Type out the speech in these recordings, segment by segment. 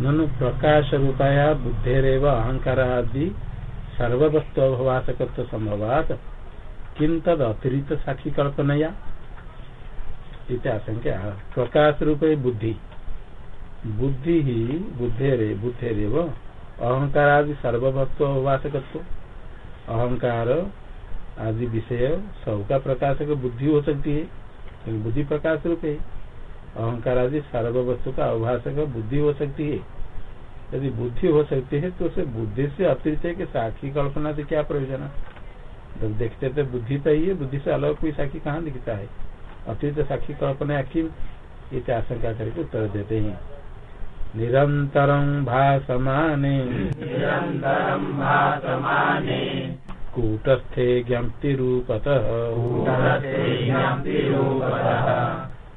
ननु प्रकाश रूपाया बुद्धेरव अहंकार आदि सर्ववस्तु संभवात। किम तद अतिरिक्त साक्षी कल्पनया? आशंका प्रकाश रूपे बुद्धि। बुद्धि ही बुद्धेरे बुद्धेरेव अहंकार आदि सर्ववस्तु अभवासकत्व अहंकार आदि विषय सबका प्रकाशक बुद्धि हो सकती है। बुद्धि प्रकाश रूप है अहंकार आदि सर्व वस्तु का अभाषक बुद्धि हो सकती है। यदि बुद्धि हो सकती है तो उसे बुद्धि से अतिरिक्त है कि साक्षी कल्पना से क्या प्रयोजन जब देखते तो बुद्धि तो ही है बुद्धि से अलग कोई साक्षी कहाँ दिखता है? अतिरिक्त साक्षी कल्पना किम ये आशंका करके उत्तर देते हैं। निरन्तरं भासमाने। निरन्तरं भासमाने। कूटस्थे कूटस्थे ज्ञप्तिरूपतः।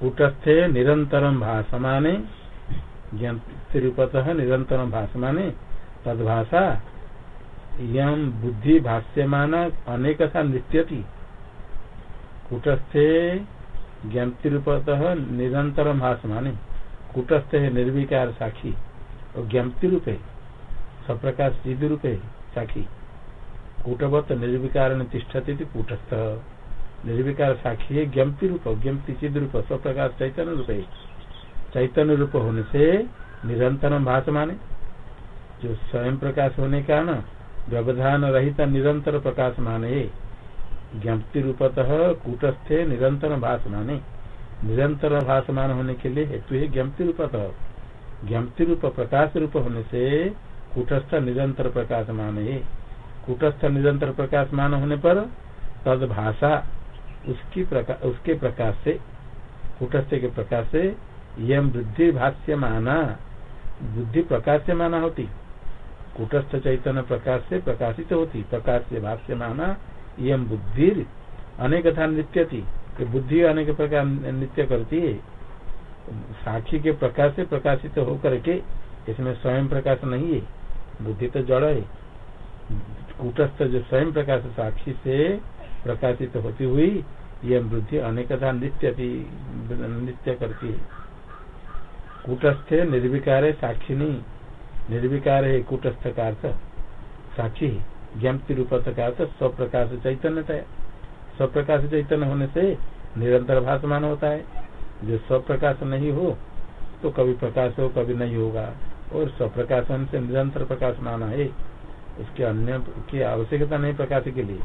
कूटस्थे निरंतरम भाषमाने ज्ञप्तिरूपत निरंतरम भाषमाने तद्भाषा यम बुद्धि भाष्यमान अनेक नृत्यति कूटस्थे ज्ञप्तिरूपत निरंतरम भाषमाने कूटस्थ निर्विकार साक्षी और ज्ञप्ति रूप है रूप है साक्षी कूटवत निर्विकार तिष्ठती कूटस्थ। निर्विकार साक्षी है ज्ञप्ति रूप ज्ञप्ति चिद रूप, स्वप्रकाश चैतन्य रूप है। चैतन्य रूप होने से निरंतर भाषमाने जो स्वयं प्रकाश होने का न व्यवधान रहित निरंतर प्रकाश माने ज्ञप्ति रूपतः कूटस्थे निरंतर भाषमाने निरंतर भाषमान होने के लिए हेतु है ज्ञप्ति रूपतः। ज्ञप्ति रूप, प्रकाश रूप होने से कूटस्थ निरंतर प्रकाश मान कूटस्थ निरंतर प्रकाश मान होने पर तद भाषा उसकी प्रका, उसके प्रकाश से कुटस्थ के प्रकाश से यम बुद्धि भाष्य माना बुद्धि प्रकाश से माना होती। कुटस्थ चैतन्य प्रकाश से प्रकाशित होती। प्रकाश से भाष्य माना यम बुद्धि अनेक था नित्य थी बुद्धि अनेक प्रकार नित्य करती है। साक्षी के प्रकाश से प्रकाशित होकर के इसमें स्वयं प्रकाश नहीं है। बुद्धि तो जड़ है। कुटस्थ जो स्वयं प्रकाश साक्षी से प्रकाशित होती हुई यह वृद्धि अनेकथा नित्य नित्य करती है। कूटस्थ निर्विकार साक्षी नहीं। निर्विकार है, कूटस्थ का अर्थ साक्षी ज्ञप्ति रूपत का अर्थ स्वप्रकाश चैतन्य स्वप्रकाश चैतन्य होने से निरंतर भाषमान होता है। जो स्वप्रकाश नहीं हो तो कभी प्रकाश हो, कभी नहीं होगा। और स्वप्रकाश होने से निरंतर प्रकाश माना है। उसके अन्य की आवश्यकता नहीं प्रकाश के लिए।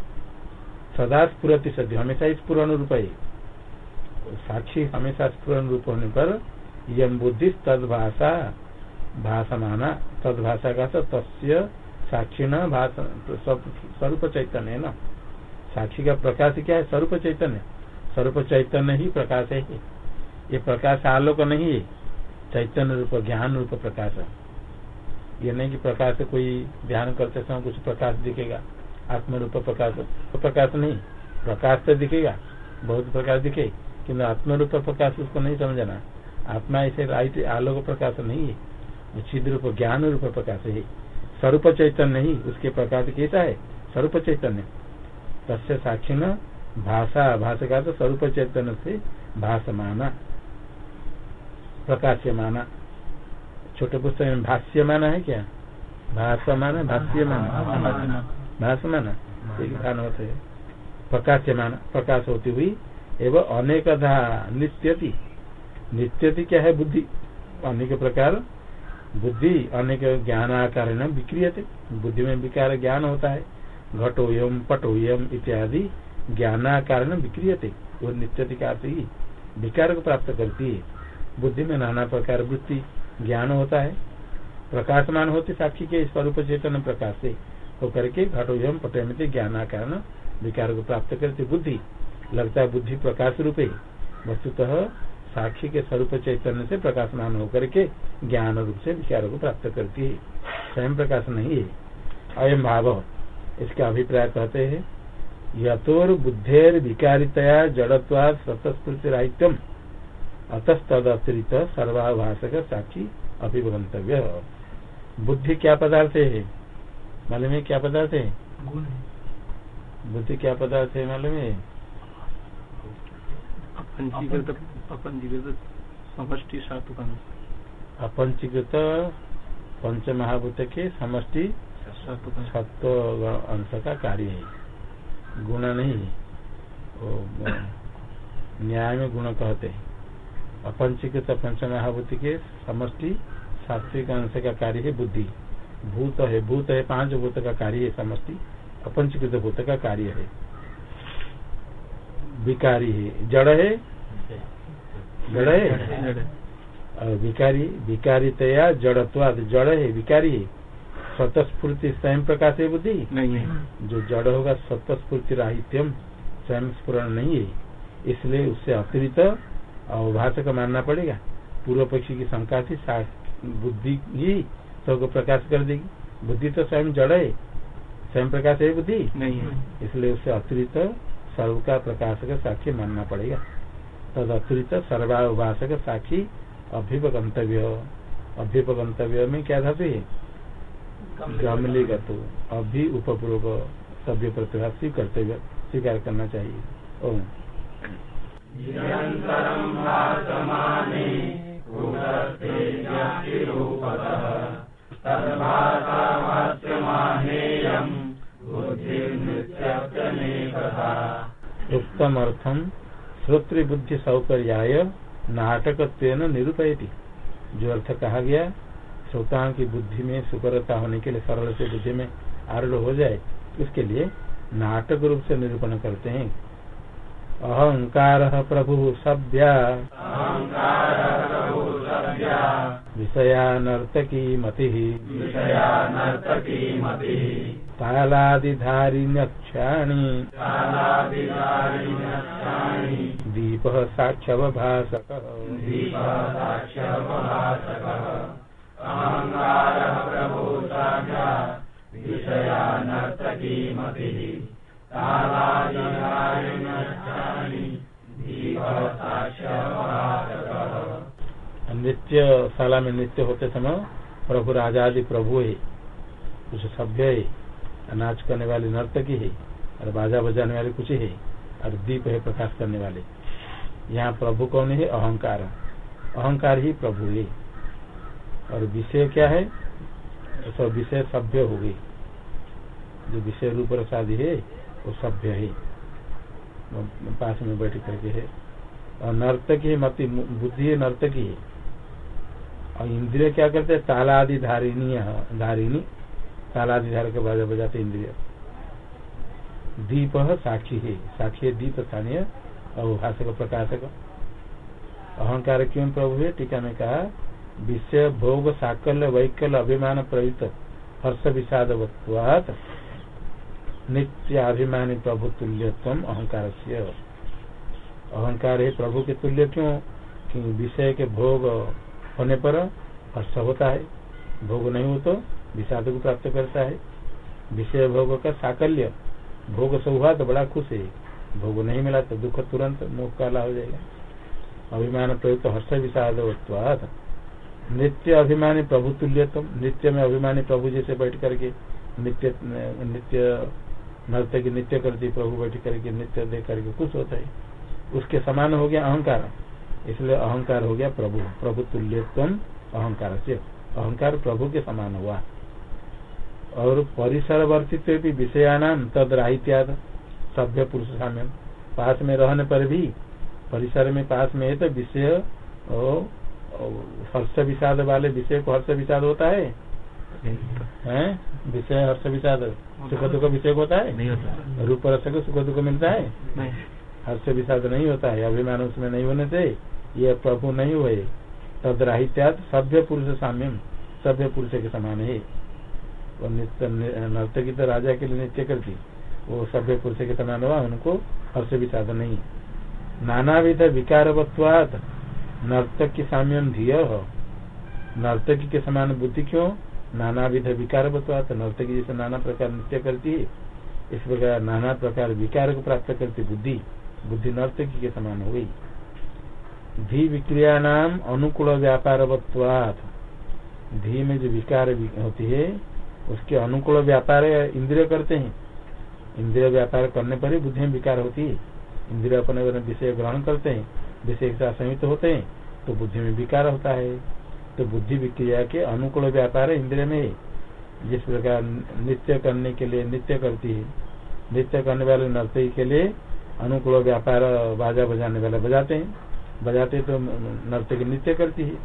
सदा स्फुरति सद्य। हमेशा ही स्पूर्ण रूप है। साक्षी हमेशा स्पूर्ण रूप होने पर यम बुद्धि तदभाषा भाषा माना तद का तस्य साक्षी न स्वरूप चैतन्य है न। साक्षी का प्रकाश क्या है? स्वरूप चैतन्य। स्वरूप चैतन्य ही प्रकाश है। ये प्रकाश आलोक नहीं है। चैतन्य रूप, ज्ञान रूप प्रकाश ये नहीं कि प्रकाश कोई ध्यान करते समय कुछ प्रकाश दिखेगा। आत्म रूप प्रकाश प्रकाश नहीं, प्रकाश तो दिखेगा, बहुत प्रकाश दिखे किन्तु आत्म रूप प्रकाश उसको नहीं समझना। आत्मा ऐसे लाइट आलोक प्रकाश नहीं है छिद रूप ज्ञान रूप प्रकाश है। स्वरूप चैतन्य ही, उसके प्रकाश कैसा है? स्वरूप चैतन्य। तस्य साक्षी न भाषा भाषा का तो स्वरूप चैतन्य से भाषमाना, प्रकाश्यमाना। छोटे पुस्तक में भाष्यमाना है क्या? भाषमाना, भाष्यमाना। भाषमाना भानुवत है। प्रकाश्यमाना, प्रकाश होती हुई एवं अनेकधा नित्यति। नित्यति क्या है? बुद्धि। अनेक प्रकार। बुद्धि अनेक ज्ञान आकार विक्रियते। बुद्धि में विकार ज्ञान होता है। घटो घटोयम, पटोयम इत्यादि ज्ञानाकार विक्रियते। वो नित्यति का ही विकार को प्राप्त करती है। बुद्धि में नाना प्रकार वृत्ति, ज्ञान होता है। प्रकाशमान होते साक्षी के स्वरूप चेतन प्रकाश से। होकर के घटोयम पटोयम ज्ञानाकार विकार को प्राप्त करती बुद्धि। लगता है बुद्धि प्रकाश रूप। वस्तुतः साक्षी के स्वरूप चैतन्य से प्रकाशमान होकर के ज्ञान रूप से विचारों को प्राप्त करती है। स्वयं प्रकाश नहीं है। अयम भाव। इसका अभिप्राय कहते हैं यथोर बुद्धेर विकारितया जड़त्वाद स्वतस्फूर्ति राहित्यम अतस्तद अतिरिक्त सर्वाभाषक साक्षी अभिगंतव्य बुद्धि क्या पदार्थ है? मालूम है क्या पदार्थ है? बुद्धि क्या पदार्थ है मालूम है? अपंचीकृत पंच महाभूत के समष्टि सत्व अंश का कार्य है। गुण नहीं न्याय में गुण कहते हैं। अपंचीकृत पंच महाभूति के समष्टि सात्विक अंश का कार्य है बुद्धि। भूत है भूत है पाँच भूत का कार्य है समष्टि अपंचीकृत भूत का कार्य है। विकारी है जड़ है जड़ है? और विकारी विकारितया जड़त्वाद जड़ है विकारी है। स्वतस्फूर्ति स्वयं प्रकाश है बुद्धि? नहीं है। जो जड़ होगा स्वतस्फूर्ति राहित्यम स्वयं स्फुरण नहीं है। इसलिए उससे अतिरिक्त अवभाषक मानना पड़ेगा। पूर्व पक्षी की शंका थी बुद्धि सबको प्रकाश कर देगी। बुद्धि तो स्वयं जड़ है। स्वयं प्रकाश है बुद्धि? नहीं है। इसलिए उससे अतिरिक्त सर्व का प्रकाशक साक्षी मानना पड़ेगा। तद अतिरिक्त सर्वाभाषक साक्षी अभ्युपगंतव्य अभ्युपगंतव्य में क्या धातु है? गमली गतो अभि उपपूर्वक सभ्य प्रतिभा कर्तव्य स्वीकार करना चाहिए। ओम। निरन्तरं भासमाने उत्तम अर्थम श्रोत्र बुद्धि सौकर्याय नाटक निरूपयति। जो अर्थ कहा गया श्रोताओं की बुद्धि में सुकरता होने के लिए सरल से बुद्धि में आरूढ़ हो जाए उसके लिए नाटक रूप से निरूपण करते हैं। अहंकार प्रभु सभ्या। विषया नर्तकी मति विषया नर्तकी मतिः तालादिधारिण्यक्षाणी दीप साक्षात् विषया नर्तकी मतिः कालादिकारिण्यक्षाणि दीपः साक्ष्यपभासकः नृत्य शाला में नृत्य होते समय प्रभु राजा आदि प्रभु है, कुछ सभ्य है, नाच करने वाले नर्तकी है, और बाजा बजाने वाले कुछ है, और दीप है प्रकाश करने वाले। यहाँ प्रभु कौन है? अहंकार। अहंकार ही प्रभु है। और विषय क्या है? सब विषय सभ्य हो गई जो विषय रूप रसादि है, वो सभ्य है। पास में बैठ करके है। और नर्तकी मति, बुद्धि है, नर्तकी है। और इंद्रिय क्या करते हैं? तालादि धारिणी धारिणी। तालादि धार के बाजा बजाते इंद्रिय। दीप साक्षी है। साक्षी है, दीप स्थानीय और भाषक प्रकाशक अहंकार क्यों प्रभु है? टीका में कहा, विषय, भोग, साकल्य, वैकल्य, अभिमान, प्रयुक्त, हर्ष विषाद नित्याभिमानी, प्रभु तुल्यत्व अहंकार से अहंकार है प्रभु के तुल्य क्यों? विषय के भोग होने पर हर्ष होता है। भोग नहीं हो तो विषाद को प्राप्त करता है। विषय भोग का साकल्य। भोग से हुआ तो बड़ा खुश है। भोग नहीं मिला तो दुख तुरंत मुख काला हो जाएगा। अभिमान प्रयुक्त हर्ष विषाद नित्य अभिमानी प्रभु तुल्यत्म नित्य में अभिमानी प्रभु जैसे बैठ करके, नित्य नित्य नृत्य की नित्य करती प्रभु बैठ करके, नित्य देख करके कुछ होता है। उसके समान हो गया अहंकार। इसलिए अहंकार हो गया प्रभु। प्रभु तुल्यत्व अहंकार से अहंकार प्रभु के समान हुआ। और परिसर वर्तित्व भी विषयानाम तद सभ्य पुरुष साम्य। पास में रहने पर भी परिसर में पास में है तो विषय हर्ष विषाद वाले विषय को हर्ष विषाद होता है? हैं? विषय हर्ष विषाद सुख दुख विषय होता है? नहीं होता। रूप रस को सुख दुख मिलता है? हर्ष विषाद नहीं होता है अभिमान उसमें नहीं होने से। ये प्रभु नहीं हुए। तद राहित्यात सभ्य पुरुष साम्यम सभ्य पुरुष के समान है वो नित्य नर्तकी तो राजा के लिए नृत्य करती। वो सभ्य पुरुष के समान हुआ, उनको हर्ष विषाद नहीं। नानाविध विकारवत्वात नर्तक की साम्यम धिय नर्तकी के समान बुद्धि क्यों? नाना विध विकार बतवा तो नर्तकी जैसे नाना प्रकार नृत्य करती है। इस प्रकार नाना प्रकार विकार को प्राप्त करती बुद्धि। बुद्धि नर्तकी के समान हो गई। धी विक्रिया नाम अनुकूल व्यापार धी में जो विकार होती है, उसके अनुकूल व्यापार इंद्रिय करते हैं। इंद्रिय व्यापार करने पर ही बुद्धि में विकार होती है। इंद्रिय अपने विषय ग्रहण करते हैं, विषय के साथ संयुक्त होते हैं तो बुद्धि में विकार होता है। तो बुद्धि विक्रिया के अनुकूल व्यापार इंद्रिय में जिस प्रकार नृत्य करने के लिए नृत्य करती है, नृत्य करने वाले नर्तकी के लिए अनुकूल व्यापार बाजा बजाने वाले बजाते हैं। बजाते तो नर्तकी नृत्य करती है।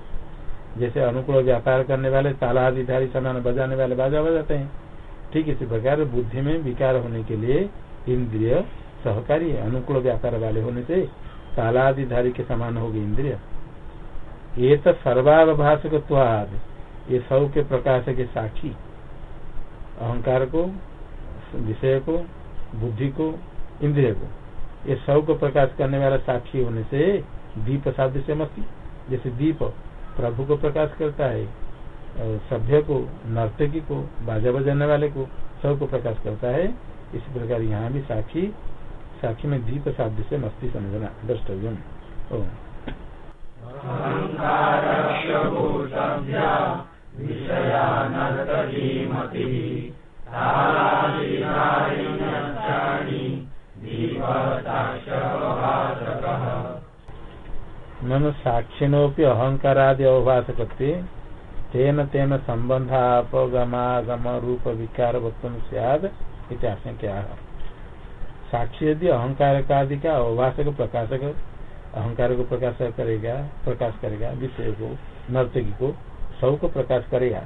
जैसे अनुकूल व्यापार करने वाले ताला आदिधारी समान बजाने वाले बाजा बजाते हैं। ठीक इसी प्रकार बुद्धि में विकार होने के लिए इंद्रिय सहकारी अनुकूल व्यापार वाले होने से तालादिधारी के समान होगी इंद्रिय। ये तो सर्वाभाषक ये सब के प्रकाश के साक्षी। अहंकार को, विषय को, बुद्धि को, इंद्रिय को, ये सबको प्रकाश करने वाला साक्षी होने से दीप शब्द से मस्ती। जैसे दीप प्रभु को प्रकाश करता है सभ्य को, नर्तकी को, बाजा बजाने वाले को सबको प्रकाश करता है। इसी प्रकार यहाँ भी साखी साखी में दीप शब्द से मस्ती समझना द्रष्टव्यम। ननु साक्षिणोपि अहंकारादि अवभाषक तेन तेन संबंधापगमागम रूप विकार वत्व सियाद क्या साक्षी यदि अहंकार आदि का अवभाषक प्रकाशक अहंकार को प्रकाश करेगा प्रकाश करेगा विषय को नर्तकी को सबको प्रकाश करेगा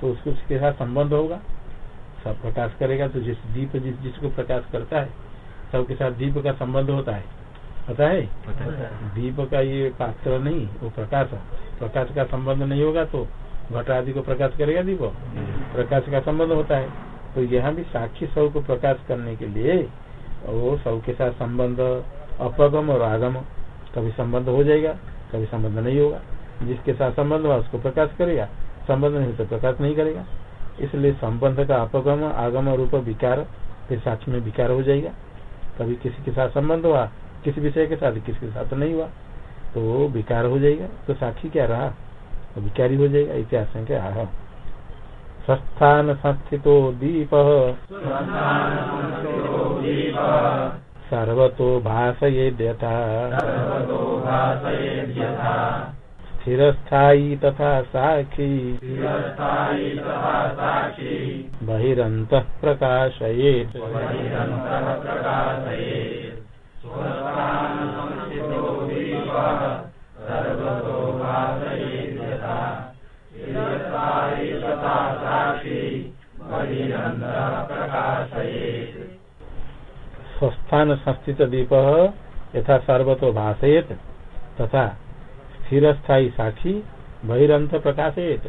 तो उसको उसके साथ संबंध होगा। सब प्रकाश करेगा तो जिस दीप जिस जिसको प्रकाश करता है, सबके साथ दीप का संबंध होता है। पता है? दीप का ये पात्र नहीं वो प्रकाश प्रकाश का संबंध नहीं होगा तो घट आदि को प्रकाश करेगा दीप। प्रकाश का संबंध होता है। तो यहाँ भी साक्षी सबको प्रकाश करने के लिए वो सब के साथ संबंध अपगम और आगम कभी संबंध हो जाएगा कभी संबंध नहीं होगा। जिसके साथ संबंध हुआ उसको प्रकाश करेगा। संबंध नहीं तो प्रकाश नहीं करेगा। इसलिए संबंध का अपगम आगम रूप विकार फिर साक्षी में विकार हो जाएगा। कभी किसी के साथ संबंध हुआ किसी विषय के साथ, किसी के साथ नहीं हुआ। तो विकार हो जाएगा। तो साक्षी क्या रहा? तो विकारी हो जाएगा इतिहास क्या आह। स्वस्थान संस्थितो दीप। सर्वतो भाषयेद्यथा स्थिरस्थायी तथा साक्षी। बहिरंत प्रकाशयेत्। स्वस्थान संस्थित दीप यथा सर्वतो भाषेत तथा स्थिर स्थायी साक्षी बहिरंत प्रकाशित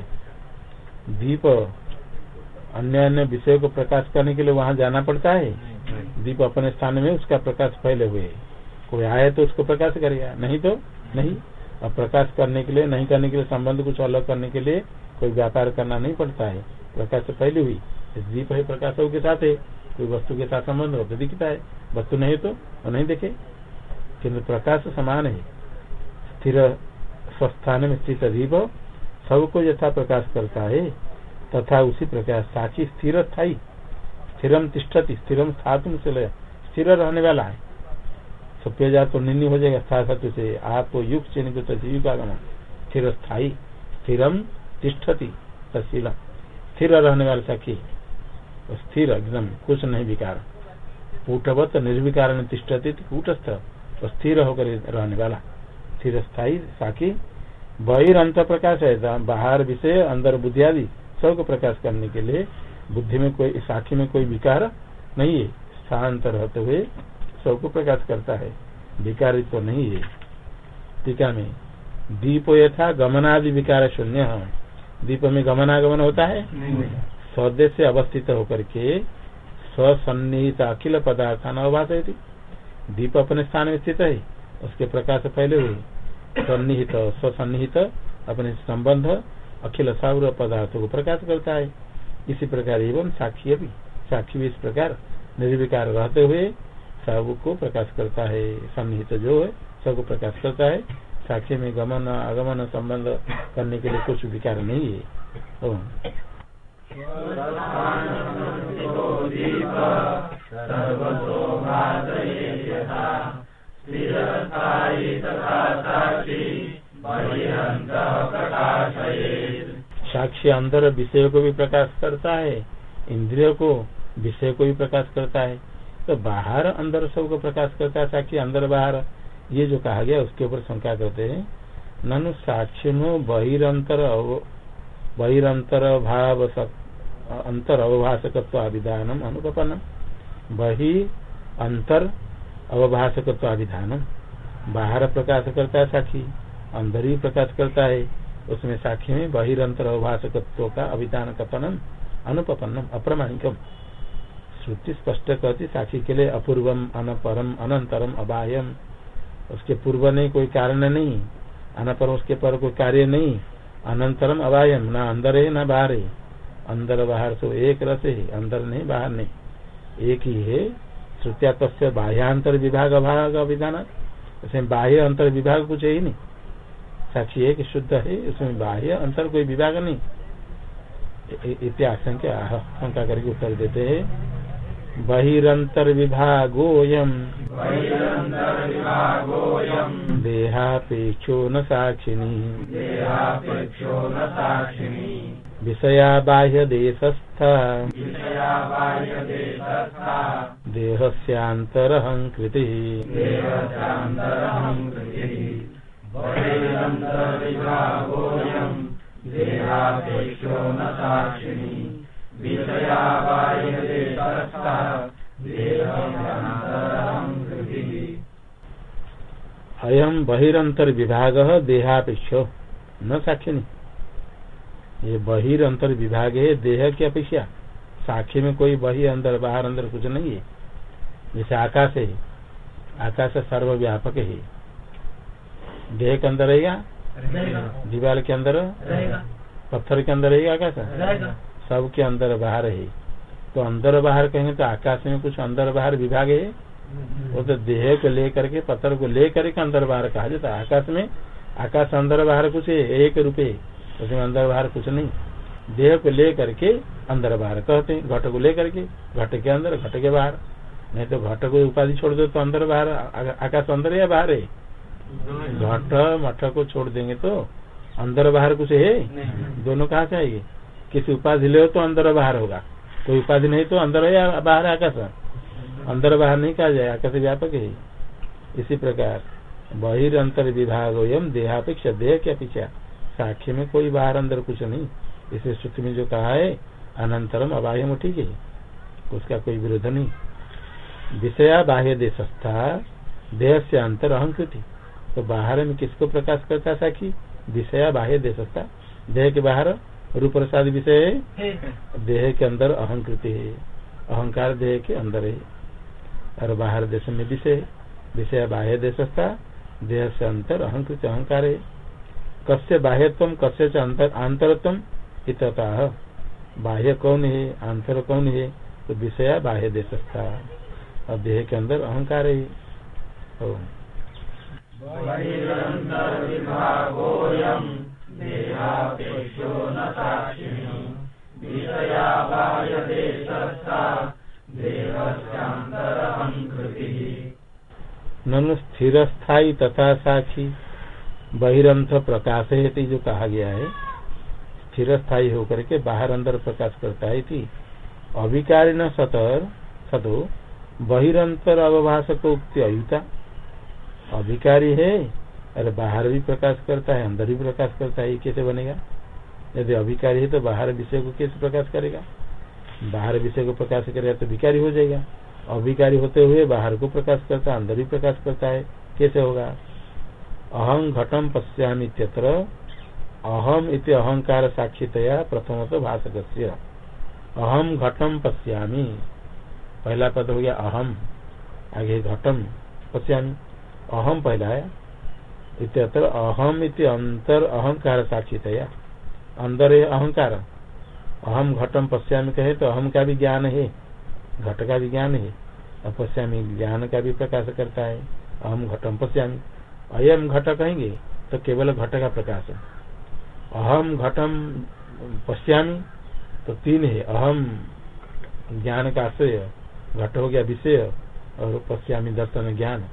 दीप अन्य अन्य विषय को प्रकाश करने के लिए वहाँ जाना पड़ता है? दीप अपने स्थान में उसका प्रकाश फैले हुए। कोई आए तो उसको प्रकाश करेगा। नहीं तो? नहीं। अब प्रकाश करने के लिए, नहीं करने के लिए संबंध कुछ अलग करने के लिए कोई व्यापार करना नहीं पड़ता है। प्रकाश फैली हुई। दीप है प्रकाश के साथ है। कोई वस्तु के साथ संबंध हो तो दिखता है। वस्तु नहीं तो? वो नहीं देखे? किन्तु प्रकाश समान है। स्थिर स्वस्थान में स्थित दीप सबको यथा प्रकाश करता है। तथा उसी प्रकार साक्षी स्थिर स्थायी। स्थिरम तिष्ठति स्थिरम स्थातुम स्थिर रहने वाला है। सप्य जा तो निन्नी हो जाएगा स्था सत्य से आप तो युग चिन्ह तो युग आगम स्थिर स्थायी स्थिरम तिष्ठति तशीलम स्थिर रहने वाले साक्षी स्थिर, एकदम, कुछ नहीं विकार। कूटवत निर्विकार तिष्ठती, कूटस्थ, स्थिर होकर रहने वाला। स्थिर स्थायी साकी बहिर्त प्रकाश है, बाहर विषय, अंदर बुद्धि आदि सबको प्रकाश करने के लिए बुद्धि में कोई साखी में कोई विकार नहीं है। शांत रहते हुए सबको प्रकाश करता है। विकार तो नहीं है। टीका में दीप यथा गमनादि विकार शून्य दीप में गमनागमन होता है? स्वदेश से अवस्थित होकर के स्वसन्निहित अखिल पदार्थ अभाष दीप अपने स्थान में स्थित है। उसके प्रकाश पहले हुए। सन्निहित स्वसन्निहित अपने संबंध अखिल सौर पदार्थों को प्रकाश करता है। इसी प्रकार एवं साक्षी भी साक्षी भी इस प्रकार निर्विकार रहते हुए सबको प्रकाश करता है। सन्निहित जो है सबको प्रकाश करता है। साक्षी में गमन, आगमन संबंध करने के लिए कुछ विकार नहीं है। ओम। साक्षी अंदर विषय को भी प्रकाश करता है, इंद्रियों को विषय को भी प्रकाश करता है। तो बाहर अंदर सबको प्रकाश करता है, साक्षी अंदर बाहर। ये जो कहा गया, उसके ऊपर शंका करते हैं। ननु साक्षिणो बहिरंतर अव- बहिरंतर भाव अंतर अवभाषकत्वाभिधानम अनुपन्नम बहि अंतर अवभाषकत्वाभिधानम बाहर प्रकाश करता है साक्षी, अंदर ही प्रकाश करता है। उसमें साक्षी में बहिरंतर अवभाषकत्व का अभिधान कथनम अनुपन्नम अप्रमाणिकम। श्रुति स्पष्ट करती, साक्षी के लिए अपूर्वम, अनपरम, अनंतरम, अबाह्यम। उसके पूर्व नहीं, कोई कारण नहीं। अनपर उसके पर कोई कार्य नहीं। अनंतरम, अबाह्यम, ना अंदर है ना बाहर। है अंदर बाहर तो एक रस है, अंदर नहीं, बाहर नहीं। एक ही है श्रुतिया तस्य बाह्यांतर विभाग, अभाग, अभिधान। उसमें बाह्य अंतर विभाग कुछ है ही नहीं। साक्षी एक शुद्ध है उसमें बाह्य अंतर कोई विभाग नहीं। इतिहास शंका करके उत्तर देते हैं। बहिरंतर विभागोयम देहापेक्षो न साक्षिणी। विषया बाह्य देशस्था। देहस्यान्तरहं कृतिः। अयम बहिरंतर विभाग देहापेक्ष न साक्षिणी। ये बहिरंतर विभाग है देह की अपेक्षा, साक्षी में कोई बही अंदर, बाहर, अंदर कुछ नहीं है। जैसे आकाश है, आकाश सर्वव्यापक है। देह के अंदर रहेगा। दीवार के अंदर? पत्थर के अंदर रहेगा आकाश? सब के अंदर बाहर है तो अंदर बाहर कहेंगे तो आकाश में कुछ अंदर बाहर विभाग है? वो तो देह को लेकर के पत्थर को लेकर के अंदर बाहर कहा जाता है। आकाश में आकाश अंदर बाहर कुछ है? एक रुपये उसमें अंदर बाहर कुछ नहीं। देह को लेकर के अंदर बाहर कहते हैं। घट को लेकर के घट के अंदर घट के बाहर। नहीं तो घट को उपाधि छोड़ दो तो अंदर बाहर आकाश अंदर या बाहर है? घट मठ को छोड़ देंगे तो अंदर बाहर कुछ है? दोनों कहा चाहिए किसी उपाधि ले तो अंदर बाहर होगा। कोई उपाधि नहीं तो अंदर है या बाहर है आकाश? अंदर बाहर नहीं कहा जाए आकाश व्यापक है। इसी प्रकार बहिरंतर विभाग एवं देहापेक्षा देह की अपेक्षा। साक्षी में कोई बाहर अंदर कुछ नहीं। इसे श्रुति में जो कहा है अनंतरम अबाह्यम ठीक है। उसका कोई विरोध नहीं। विषया बाह्य देशस्था देह से अंतर अहंकृति तो बाहर में किसको प्रकाश करता है साक्षी विषया बाह्य देशस्था देह के बाहर रूप प्रसाद विषय है। देह के अंदर अहंकृति है। अहंकार देह के अंदर है। और बाहर देश में विषय विषय बाह्य देशस्था देह से अंतर अहंकृत अहंकार है। कस्य बाह्यत्व कस्य च अंतर आंतरत्व इतः बाह्य कौन है? आंतर कौन है? तो विषय बाह्य देशस्था और देह के अंदर अहंकार है। ननु स्थिर स्थायी तथा साक्षी बहिरंथ प्रकाश है जो कहा गया है। स्थिर स्थायी होकर के बाहर अंदर प्रकाश करता है थी अभिकारी न सतर, सतो बहिरंतर अवभाषक उक्ति अयुता। अभिकारी है, अरे बाहर भी प्रकाश करता है, अंदर भी प्रकाश करता है, ये कैसे बनेगा? यदि अभिकारी है तो बाहर विषय को कैसे प्रकाश करेगा? बाहर विषय को प्रकाश करेगा तो विकारी हो जाएगा। अभिकारी होते हुए बाहर को प्रकाश करता है अंदर भी प्रकाश करता है, कैसे होगा? अहम घटम पश्यामी इत्यत्र अहम इति अहंकार साक्षितया प्रथम तो भाषक अहम घटम पश्यामी। पहला पद हो गया अहम आगे घटम पश्यामी। अहम पहला है इत्यत्र अहम इति अंतर अहंकार साक्षितया। अंदर है अहंकार। अहम घटम पश्यामी कहे तो अहम का भी ज्ञान है। घट का भी ज्ञान है। और पश्यामी ज्ञान का भी प्रकाश करता है। अहम घटम पश्यामी। अयम घट कहेंगे तो केवल घट का प्रकाश। अहम घटम पश्यामी तो तीन है। अहम ज्ञान का आश्रय, घट हो गया विषय और पश्यामी दर्शन ज्ञान।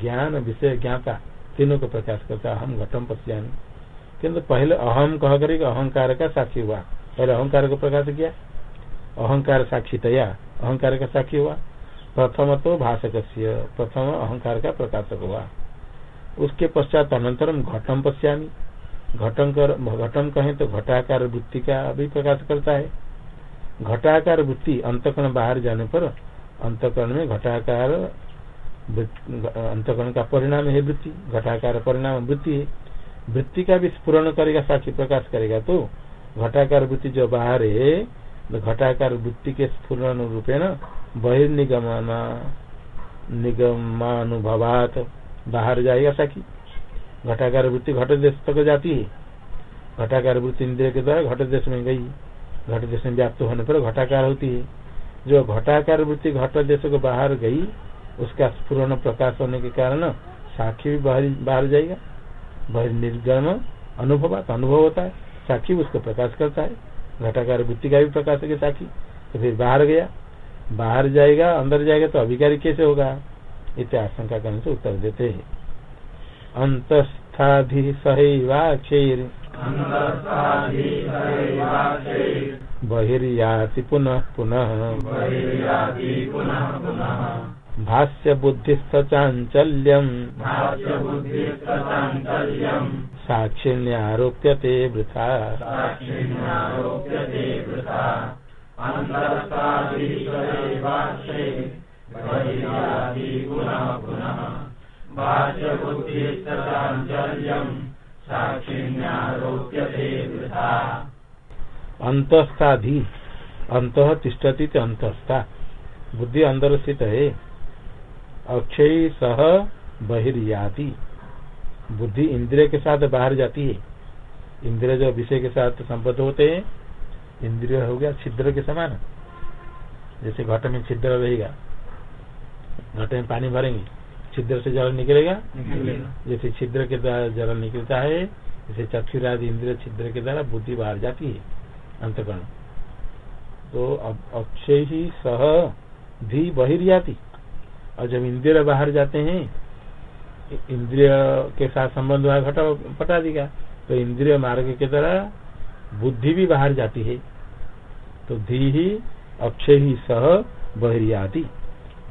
ज्ञान विषय ज्ञाता तीनों को प्रकाश करता है। अहम घटम पश्यामी। किन्तु पहले अहम कह करेगा अहंकार का साक्षी हुआ। पहले अहंकार को प्रकाश किया। अहंकार साक्षी तया अहंकार का साक्षी हुआ। प्रथम तो भाषक प्रथम अहंकार का प्रकाशक हुआ। उसके पश्चात अनंतरम घटम पश्यामी। घटम कर घटम कहें तो घटाकार वृत्ति का भी प्रकाश करता है। घटाकार वृत्ति अंतकरण बाहर जाने पर अंतकरण में घटाकार अंतकरण का परिणाम है वृत्ति, घटाकार परिणाम वृत्ति है। वृत्ति का भी स्पूर्ण करेगा, साक्षी प्रकाश करेगा। तो घटाकार वृत्ति जो बाहर है, घटाकार वृत्ति के स्फुरन रूपेण बहिर्निगमन निगमानुभवात बाहर जाएगा साक्षी। घटाकार वृत्ति घट देश तक जाती है। घटाकार वृत्ति इंद्रिय के द्वारा घट देश में गई। घट देश में व्याप्त होने पर घटाकार होती है। जो घटाकार वृत्ति घट देश को बाहर गई उसका स्फुरन प्रकाश होने के कारण साक्षी भी बाहर बाहर जाएगा। बाहर निर्गम अनुभव अनुभव होता है। साक्षी उसको प्रकाश करता है। घटाकार वृत्ति का भी प्रकाश है साक्षी। तो फिर बाहर गया। बाहर जाएगा अंदर जाएगा तो अभिकारी कैसे होगा? इतने आशंका करने से उत्तर देते हैं। अंतस्थाधि सहैवाक्षर। बहिर्याति पुनः पुनः। भाष्य बुद्धिस्थ चांचल्यम साक्षिण्यारोप्यते वृथा। अंतस्थाधि अंत तिष्ठती अंतस्था बुद्धि अंदर स्थित है। अक्षय सह बहिर्याति। बुद्धि इंद्रिय के साथ बाहर जाती है। इंद्रिय जो विषय के साथ संबद्ध होते हैं इंद्रिय हो गया छिद्र के समान। जैसे घट में छिद्र रहेगा घट में पानी भरेंगे छिद्र से जल निकलेगा। जैसे छिद्र के द्वारा जल निकलता है जैसे चक्षुरादि इंद्रिय छिद्र के द्वारा बुद्धि बाहर जाती है अंतकरण। तो अक्षय ही सह धी बहिर्याति। और जब इंद्रिय बाहर जाते हैं, इंद्रिय के साथ संबंध हुआ, घटा, पटा देगा तो इंद्रिय मार्ग के द्वारा बुद्धि भी बाहर जाती है। तो धी ही, अक्षय ही, सह, बहिर्याति।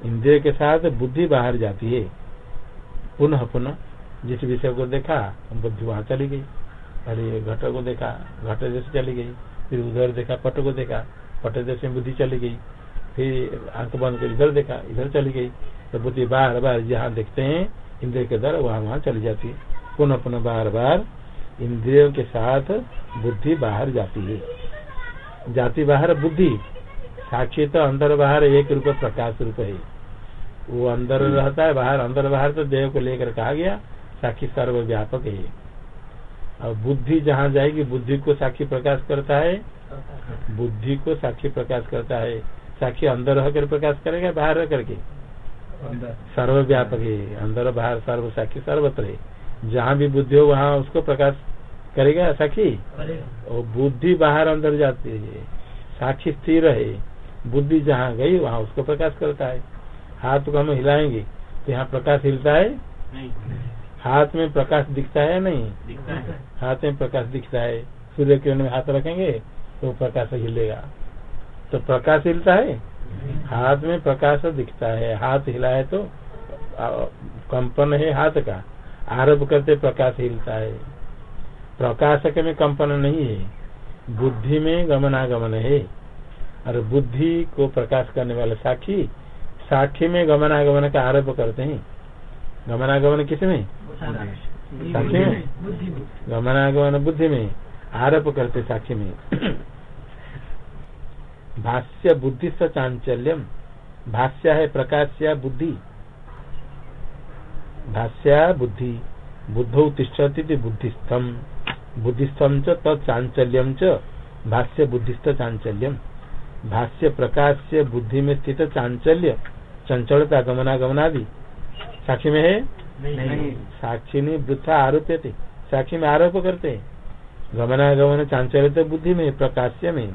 इंद्रिय के साथ बुद्धि बाहर जाती है। पुनः पुनः, जिस विषय को देखा, बुद्धि वहाँ चली गई। अरे घट को देखा, घट जैसे चली गई, फिर उधर देखा, पट को देखा, पट जैसे बुद्धि चली गई। फिर आँख बंद कर इधर देखा इधर चली गई। तो बुद्धि बार बार जहाँ देखते हैं इंद्रिय के द्वारा वहाँ वहाँ चली जाती है। पुनः पुनः बार बार इंद्रियों के साथ बुद्धि बाहर जाती है। जाति बाहर बुद्धि साक्षी तो अंदर बाहर एक रूप प्रकाश रूप है। वो अंदर रहता है बाहर अंदर बाहर तो देह को लेकर कहा गया साक्षी सर्वव्यापक है। और बुद्धि जहाँ जाएगी बुद्धि को साक्षी प्रकाश करता है। बुद्धि को साक्षी प्रकाश करता है। साक्षी अंदर रहकर प्रकाश करेगा बाहर रह करके। सर्वव्यापक है अंदर बाहर सर्व साक्षी सर्वत्र है। जहाँ भी बुद्धि हो वहाँ उसको प्रकाश करेगा साक्षी? और बुद्धि बाहर अंदर जाती है साक्षी स्थिर है। बुद्धि जहाँ गई वहाँ उसको प्रकाश करता है। हाथ को हम हिलाएँगे तो यहाँ प्रकाश हिलता है? नहीं। हाथ में प्रकाश दिखता है नहीं? दिखता है। हाथ में प्रकाश दिखता है। सूर्य किरण में हाथ रखेंगे तो प्रकाश हिलेगा। तो प्रकाश हिलता है? हाथ में प्रकाश दिखता है। हाथ हिला है तो कंपन है हाथ का। आरोप करते प्रकाश हिलता है। प्रकाशक में कंपन नहीं है। बुद्धि में गमनागमन है। और बुद्धि को प्रकाश करने वाले साक्षी साक्षी में गमनागमन का आरोप करते हैं। गमनागमन किसमें? साक्षी में। गमनागमन बुद्धि में। आरोप करते साक्षी में। भाष्य बुद्धि स चांचल्यम। भाष्य है प्रकाश्य बुद्धि। भाष्या बुद्धि। बुद्धौ तिष्ठती बुद्धिस्थम। बुद्धिस्थम च तत्चांचल्यम च भाष्य बुद्धिस्थ चांचल्यम। भाष्य प्रकाश से बुद्धि में स्थित चांचल्य चंचलता गमनागमनादि। साक्षी में है? नहीं। साक्षी ने वृथा आरोप्य थे साक्षी में आरोप करते हैं। गमनागमन चांचल्य तो बुद्धि में प्रकाश्य में।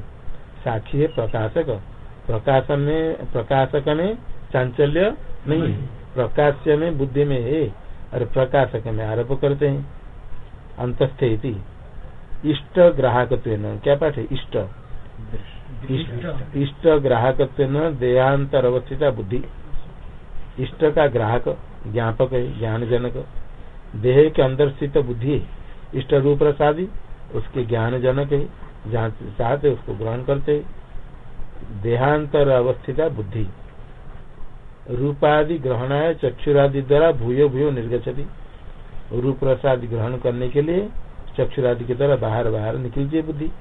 साक्षी है प्रकाशक प्रकाशन में प्रकाशक में चांचल्य नहीं प्रकाश्य में बुद्धि में है और प्रकाशक में आरोप करते हैं। अंतस्थे। इष्ट ग्राहक क्या पाठ है? इष्ट। इष्ट- ग्राहक देहांतर अवस्थिता बुद्धि। इष्ट का ग्राहक ज्ञापक है ज्ञान जनक देह के अंदर स्थित बुद्धि इष्ट रूप प्रसादी उसके ज्ञान जनक है। जहाँ चाहते उसको ग्रहण करते। देहांतर अवस्थिता बुद्धि। रूपादि ग्रहणाय चक्षुरादि द्वारा भूयो भूयो निर्गछति रूप प्रसाद ग्रहण करने के लिए चक्षुरादि के द्वारा बाहर बाहर निकलती बुद्धि।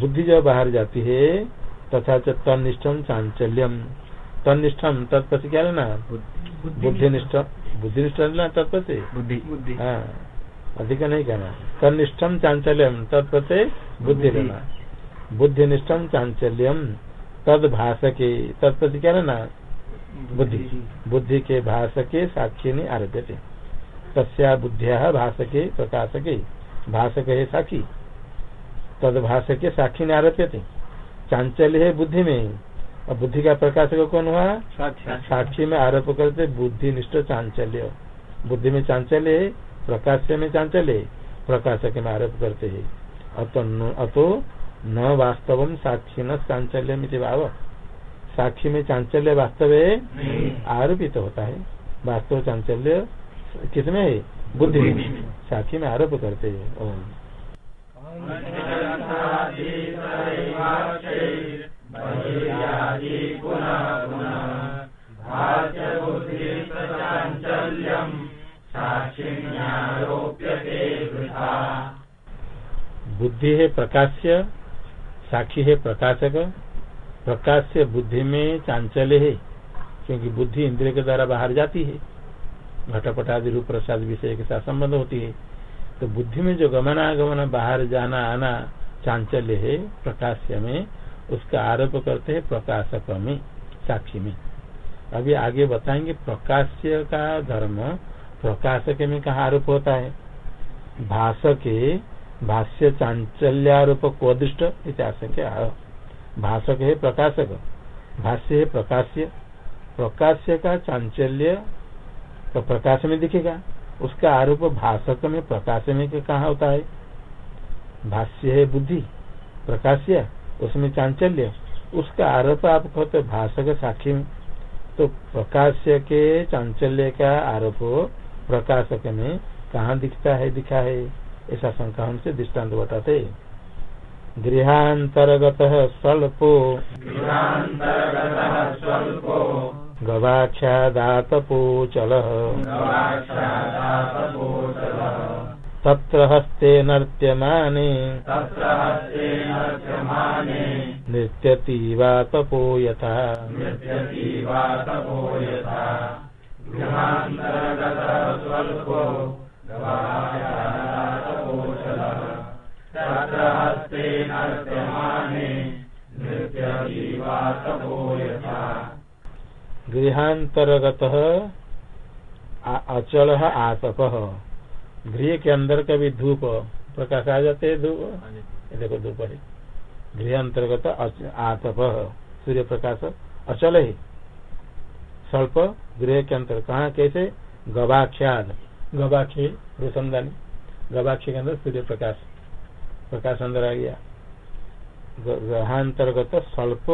बुद्धि जब बाहर जाती है तथा तनिष्ठम चांचल्यम तनिष्ठम तत्पति क्या लेना? बुद्धिनिष्ठ। बुद्धिनिष्ठ लेना तत्पति बुद्धि बुद्धि। हाँ। अधिक नहीं कहना। तनिष्ठम चांचल्यम तत्पते बुद्धि लेना बुद्धिनिष्ठम चांचल्यम तद भाषके तत्पति क्या लेना बुद्धि। बुद्धि के भाषके साक्षी ने आरोप्यते तस्या बुद्धिया भाषके प्रकाशके। भाषक है साक्षी। तद भाषके साक्षी ने आरोप्यते चांचल्य है बुद्धि में। और बुद्धि का प्रकाशक कौन हुआ? साक्षी। साक्षी में आरोप करते बुद्धि निष्ठ चांचल्य। बुद्धि में चांचल्य है। प्रकाश में चांचल्य प्रकाशक में आरोप करते है अतो न- वास्तव साक्षी न चांचल्य भाव। साक्षी में चांचल्य वास्तव है आरोपित होता है। वास्तव चांचल्य किसमें है? बुद्धि साक्षी में। आरोप करते हैं ओम। चांचल्यम साक्षिण्यारोप्यते वृथा बुद्धि है प्रकाश्य, साक्षी है प्रकाशक, प्रकाश्य बुद्धि में चांचल्य है, क्योंकि बुद्धि इंद्रिय के द्वारा बाहर जाती है। घटपट आदि रूप प्रसाद विषय के साथ संबंध होती है। तो बुद्धि में जो गमनागमन, बाहर जाना, आना चांचल्य है, प्रकाश्य में, उसका आरोप करते हैं प्रकाशक में, साक्षी में। अभी आगे बताएँगे प्रकाश्य का धर्म प्रकाशक में कहा आरोप होता है भाषके भाष्य चांचल्यारोप को दृष्ट इतिहास भाषक है प्रकाशक, भाष्य है प्रकाश्य प्रकाश्य का चांचल्य तो प्रकाश में दिखेगा। उसका आरोप भाषक में प्रकाश में कहा होता है भाष्य है बुद्धि, प्रकाश्य, उसमें चांचल्य उसका आरोप आप कहते भाषक साक्षी में। तो प्रकाश्य के चांचल्य का आरोप प्रकाशक में कहा दिखता है दिखा है? ऐसा शंका हमसे दृष्टांत बताते गृहांतर्गत स्वल्पो। गवाख्यादातपोचल गवाक्षादातपोषलः तत्र हस्ते नर्त्यमाने। नृत्यति वा तपो यथा गृहांतर्गत अचल आतप गृह के अंदर का भी धूप प्रकाश आ जाते है धूप। देखो धूप है। गृह अंतर्गत आतप सूर्य प्रकाश अचल है। स्वल्प गृह के अंतर कहा? कैसे? गवाख्याद गवाक्षी रोशनदानी गवाक्षी के अंदर सूर्य प्रकाश। प्रकाश अंदर आ गया। ग्रहांतर्गत स्वल्प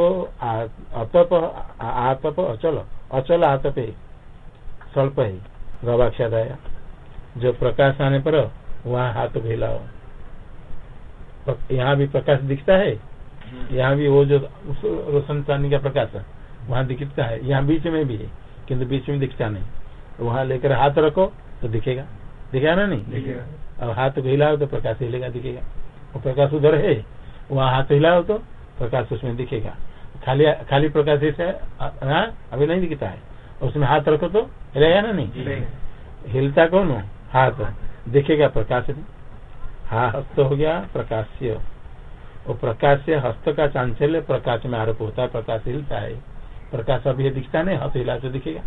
अतप आतप अचल। अचल आतप है स्वल्प है। गवाक्षाद आया। जो प्रकाश आने पर वहाँ हाथ फैलाओ प- यहाँ भी प्रकाश दिखता है? यहाँ भी वो जो रोशन चांदी का प्रकाश है। वहाँ दिखता है। यहाँ बीच में भी है किंतु बीच में दिखता नहीं। वहाँ लेकर हाथ रखो तो दिखेगा। दिखेगा ना नहीं? दिखेगा। अब हाथ को हिलाओ तो प्रकाश हिलेगा दिखेगा। वो प्रकाश उधर है वहाँ हाथ हिलाओ तो प्रकाश उसमें दिखेगा। खाली खाली प्रकाश ऐसे हाँ अभी नहीं दिखता है। उसमें हाथ रखो तो हिलेगा ना नहीं? हिलता कौन हो? हाथ। दिखेगा प्रकाश में। हा हस्त हो गया प्रकाश्य। वो प्रकाश से हस्त का चांचल्य प्रकाश में आरोप होता है प्रकाश हिलता है। प्रकाश अभी दिखता नहीं, हाथ हिला तो दिखेगा।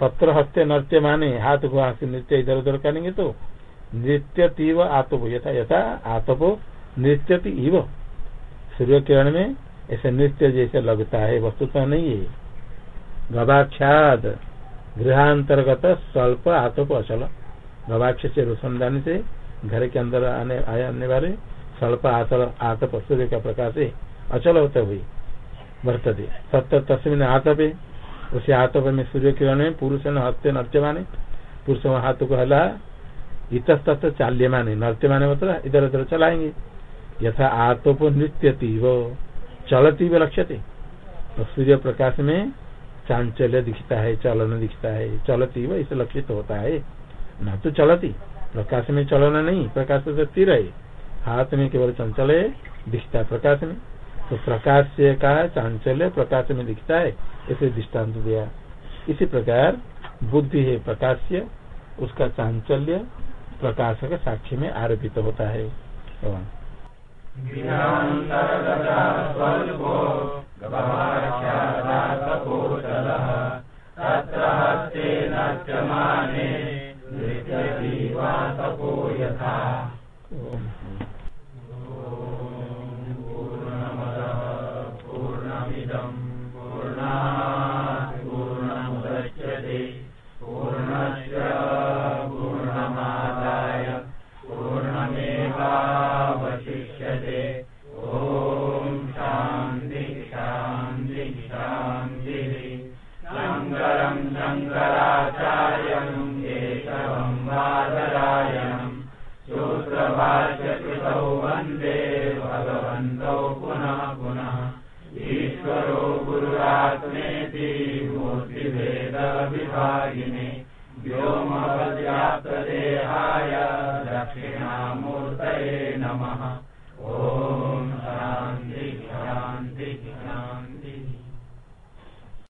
पत्र हस्ते नृत्य माने, हाथ को हाथ से नृत्य इधर उधर करेंगे तो नृत्य तीव आतपो, यथा यथा, आतपो, नृत्य इव। सूर्य किरण में ऐसे नृत्य जैसे लगता है, वस्तु तो नहीं है। गवाख्याद गृहांतर्गत स्वल्प आतप, अचल। गवाक्ष से रोशनदानी से घर के अंदर आने आने वाले स्वल्प आतप, सूर्य का प्रकाश है अचल होता हुई वर्तते। सत्य तस्मिन आतपे उसे आतप में सूर्य किरण में पुरुष न हत्य नृत्यमाने पुरुष हाथ को हला इतस्त चाल्य माने नृत्य माने मतलब इधर उधर चलाएँगे। यथा आतोप नृत्य वो चलती व लक्ष्यते तो सूर्य प्रकाश में चांचल्य दिखता है, चलन दिखता है, चलती व इसे लक्षित होता है। न तो चलती, प्रकाश में चलन नहीं, प्रकाश तो स्थिर है। हाथ में केवल चंचल है, दिखता है प्रकाश में। तो प्रकाश का चांचल्य प्रकाश में दिखता है, इसे दृष्टांत दिया। इसी प्रकार बुद्धि है प्रकाश्य, उसका चांचल्य प्रकाश के साक्षी में आरोपित होता है। यथा